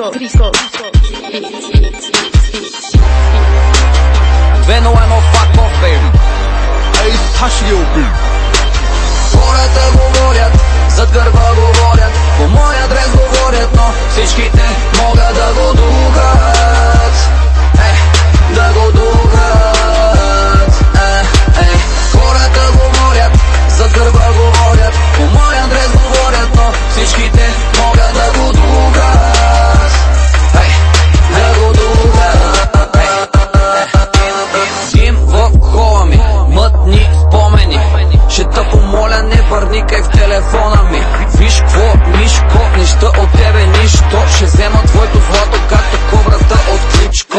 Frisco, Frisco, Frisco. Vendo a no fuck off baby. 에이스 타시게 오빌 보냈다고 머리 взема твоето злато, както кобрата от Кличко.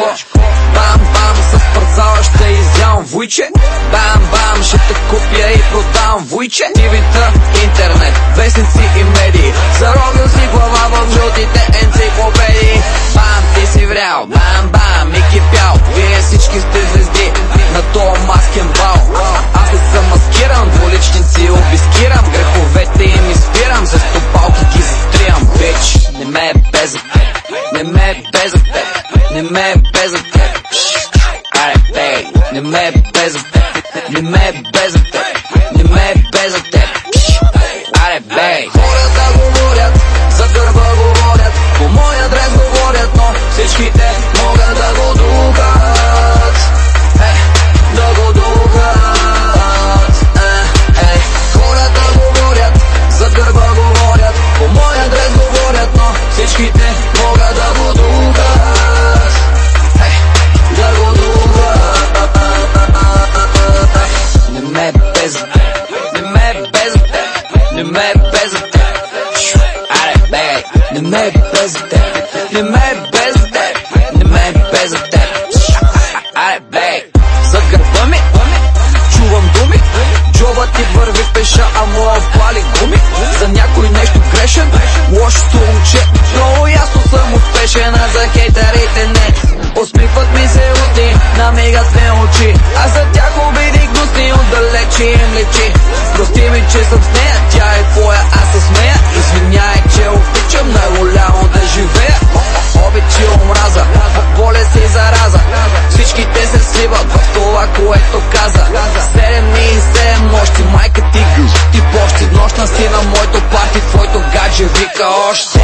Бам, бам, с парцала ще изявам вуйче. Бам, бам, ще те купя и продавам вуйче. TV-та, bezapet, nime bezapet, ara pej, nime bezapet, nime bezapet. Ме е без теб Аре, бей, не ме е без теб Не ме е без теб Не ме без теб Аре, бей, за гърба ми. Чувам думи. Джоба ти върви пеша, а моя пали гуми. За някой нещо грешен. Лошото момче. Много ясно съм успешен, а за хейтерите не. Усмихват ми се устни, намигат се очи. А за тях обиди гнусни, отдалече им лечи. Прости ми, че съм с нея, тя Josh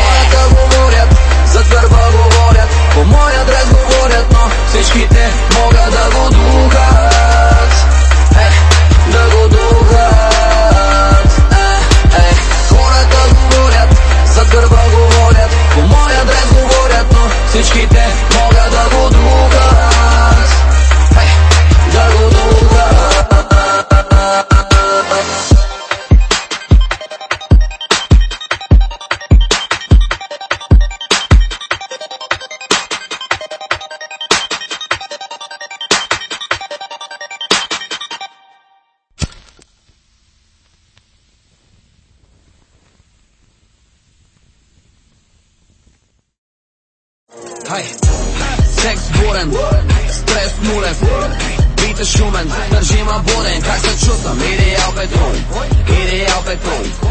Seks buren, stres nuren Bitë shumen, tërgjima buren Kak se qësëm, ideal petrol Ideal petrol.